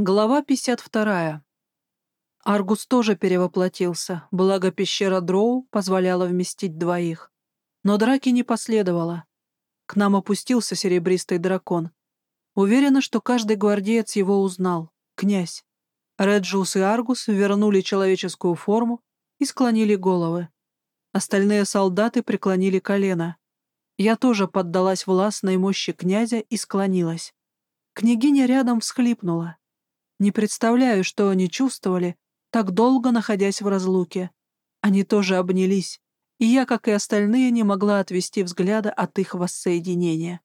Глава 52. Аргус тоже перевоплотился, благо пещера Дроу позволяла вместить двоих. Но драки не последовало. К нам опустился серебристый дракон. Уверена, что каждый гвардеец его узнал. Князь. Реджус и Аргус вернули человеческую форму и склонили головы. Остальные солдаты преклонили колено. Я тоже поддалась властной мощи князя и склонилась. Княгиня рядом всхлипнула. Не представляю, что они чувствовали, так долго находясь в разлуке. Они тоже обнялись, и я, как и остальные, не могла отвести взгляда от их воссоединения.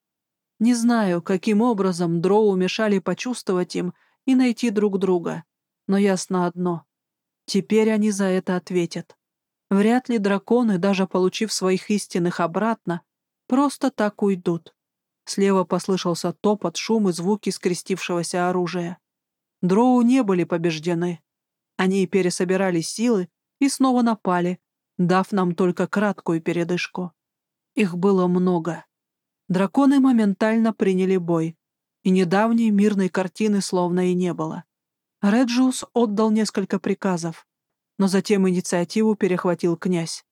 Не знаю, каким образом дроу мешали почувствовать им и найти друг друга, но ясно одно — теперь они за это ответят. Вряд ли драконы, даже получив своих истинных обратно, просто так уйдут. Слева послышался топот, шум и звуки скрестившегося оружия. Дроу не были побеждены. Они пересобирали силы и снова напали, дав нам только краткую передышку. Их было много. Драконы моментально приняли бой, и недавней мирной картины словно и не было. Реджиус отдал несколько приказов, но затем инициативу перехватил князь.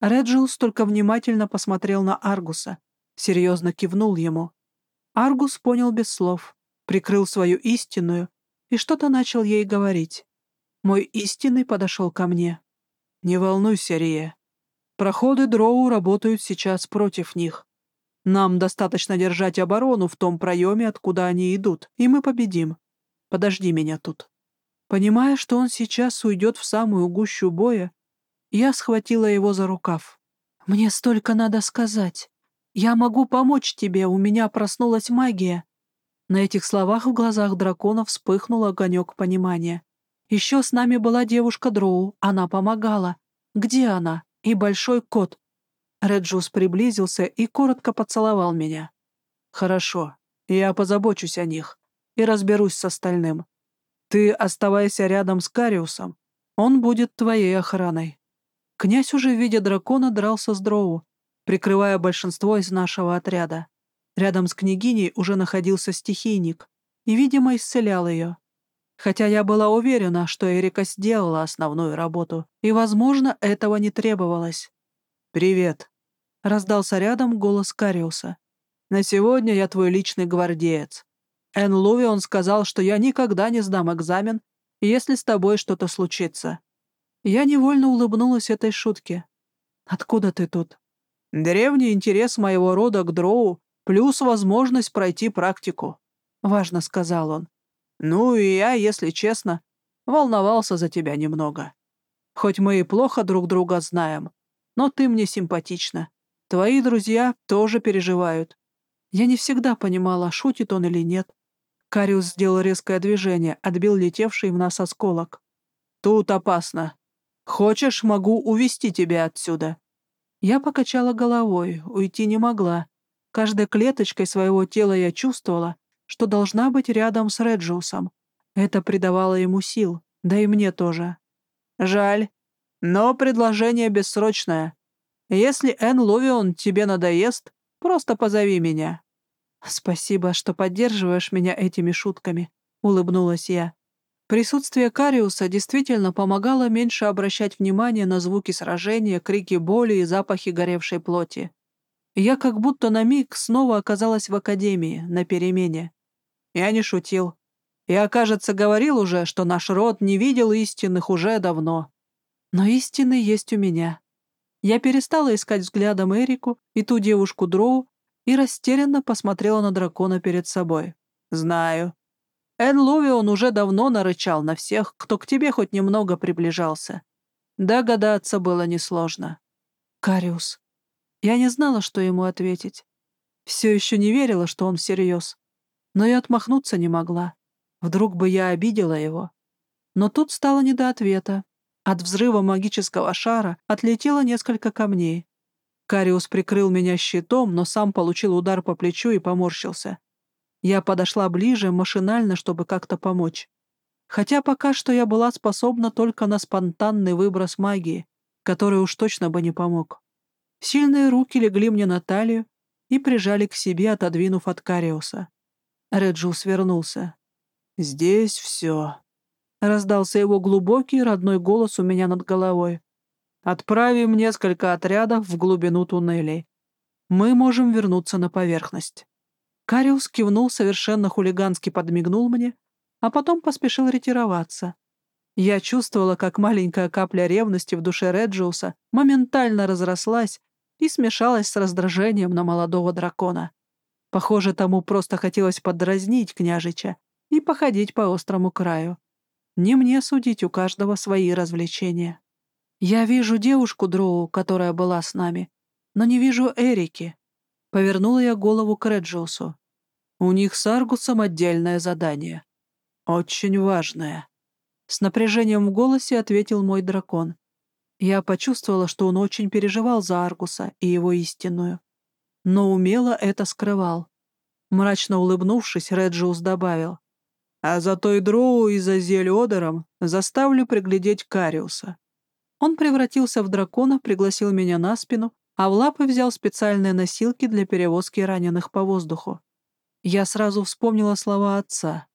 Реджиус только внимательно посмотрел на Аргуса, серьезно кивнул ему. Аргус понял без слов, прикрыл свою истинную и что-то начал ей говорить. Мой истинный подошел ко мне. «Не волнуйся, Рия. Проходы Дроу работают сейчас против них. Нам достаточно держать оборону в том проеме, откуда они идут, и мы победим. Подожди меня тут». Понимая, что он сейчас уйдет в самую гущу боя, я схватила его за рукав. «Мне столько надо сказать. Я могу помочь тебе, у меня проснулась магия. На этих словах в глазах дракона вспыхнул огонек понимания. Еще с нами была девушка Дроу, она помогала. Где она? И большой кот. Реджус приблизился и коротко поцеловал меня. «Хорошо, я позабочусь о них и разберусь с остальным. Ты оставайся рядом с Кариусом, он будет твоей охраной». Князь уже, видя дракона, дрался с Дроу, прикрывая большинство из нашего отряда. Рядом с княгиней уже находился стихийник и, видимо, исцелял ее. Хотя я была уверена, что Эрика сделала основную работу, и, возможно, этого не требовалось. «Привет», — раздался рядом голос Кариуса. «На сегодня я твой личный гвардеец. Эн Лувион сказал, что я никогда не сдам экзамен, если с тобой что-то случится». Я невольно улыбнулась этой шутке. «Откуда ты тут?» «Древний интерес моего рода к дроу Плюс возможность пройти практику», — важно сказал он. «Ну и я, если честно, волновался за тебя немного. Хоть мы и плохо друг друга знаем, но ты мне симпатична. Твои друзья тоже переживают. Я не всегда понимала, шутит он или нет. Кариус сделал резкое движение, отбил летевший в нас осколок. «Тут опасно. Хочешь, могу увести тебя отсюда». Я покачала головой, уйти не могла. Каждой клеточкой своего тела я чувствовала, что должна быть рядом с Реджиусом. Это придавало ему сил, да и мне тоже. Жаль, но предложение бессрочное. Если Эн Лувион тебе надоест, просто позови меня. Спасибо, что поддерживаешь меня этими шутками, улыбнулась я. Присутствие Кариуса действительно помогало меньше обращать внимание на звуки сражения, крики боли и запахи горевшей плоти. Я как будто на миг снова оказалась в академии, на перемене. Я не шутил. Я, кажется, говорил уже, что наш род не видел истинных уже давно. Но истины есть у меня. Я перестала искать взглядом Эрику и ту девушку Дроу и растерянно посмотрела на дракона перед собой. «Знаю. Эн Лувион уже давно нарычал на всех, кто к тебе хоть немного приближался. Догадаться было несложно. Кариус, я не знала, что ему ответить. Все еще не верила, что он всерьез. Но и отмахнуться не могла. Вдруг бы я обидела его. Но тут стало не до ответа. От взрыва магического шара отлетело несколько камней. Кариус прикрыл меня щитом, но сам получил удар по плечу и поморщился. Я подошла ближе, машинально, чтобы как-то помочь. Хотя пока что я была способна только на спонтанный выброс магии, который уж точно бы не помог. Сильные руки легли мне на талию и прижали к себе, отодвинув от Кариуса. Реджул свернулся. «Здесь все», — раздался его глубокий родной голос у меня над головой. «Отправим несколько отрядов в глубину туннелей. Мы можем вернуться на поверхность». Кариус кивнул, совершенно хулигански подмигнул мне, а потом поспешил ретироваться. Я чувствовала, как маленькая капля ревности в душе Реджиуса моментально разрослась и смешалась с раздражением на молодого дракона. Похоже, тому просто хотелось подразнить княжича и походить по острому краю. Не мне судить, у каждого свои развлечения. Я вижу девушку Дроу, которая была с нами, но не вижу Эрики. Повернула я голову к Реджиусу. У них с Аргусом отдельное задание. Очень важное. С напряжением в голосе ответил мой дракон. Я почувствовала, что он очень переживал за Аргуса и его истинную. Но умело это скрывал. Мрачно улыбнувшись, Реджиус добавил. «А зато и Дроу и за Зельодером заставлю приглядеть Кариуса». Он превратился в дракона, пригласил меня на спину а в лапы взял специальные носилки для перевозки раненых по воздуху. Я сразу вспомнила слова отца,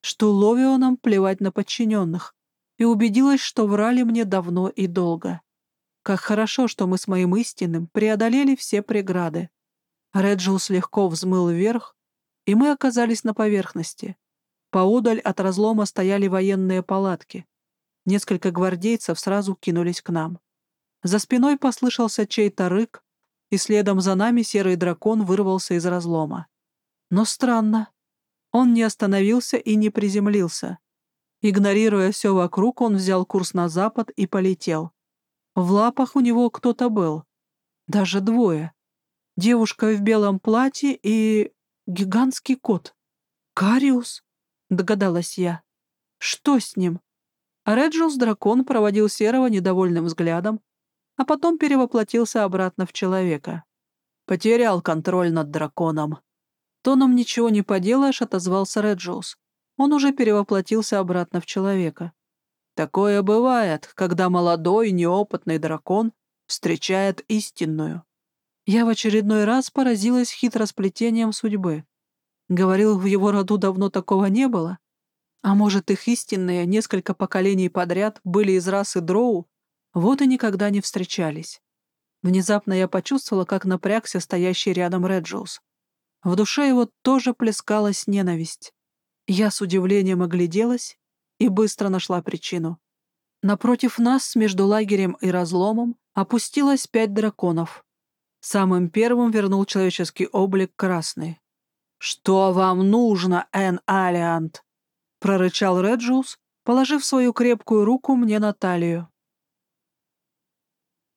что Ловионам плевать на подчиненных, и убедилась, что врали мне давно и долго. Как хорошо, что мы с моим истинным преодолели все преграды. Реджиус легко взмыл вверх, и мы оказались на поверхности. Поодаль от разлома стояли военные палатки. Несколько гвардейцев сразу кинулись к нам. За спиной послышался чей-то рык, и следом за нами серый дракон вырвался из разлома. Но странно. Он не остановился и не приземлился. Игнорируя все вокруг, он взял курс на запад и полетел. В лапах у него кто-то был. Даже двое. Девушка в белом платье и... гигантский кот. «Кариус?» — догадалась я. «Что с ним?» А Реджиус-дракон проводил Серого недовольным взглядом, а потом перевоплотился обратно в человека. Потерял контроль над драконом. Тоном ничего не поделаешь, отозвался Реджиус. Он уже перевоплотился обратно в человека. Такое бывает, когда молодой, неопытный дракон встречает истинную. Я в очередной раз поразилась хитросплетением судьбы. Говорил, в его роду давно такого не было. А может, их истинные несколько поколений подряд были из расы дроу вот и никогда не встречались. Внезапно я почувствовала, как напрягся стоящий рядом Реджиус. В душе его тоже плескалась ненависть. Я с удивлением огляделась и быстро нашла причину. Напротив нас, между лагерем и разломом, опустилось пять драконов. Самым первым вернул человеческий облик красный. «Что вам нужно, Эн Алиант?» — прорычал Реджиус, положив свою крепкую руку мне на талию.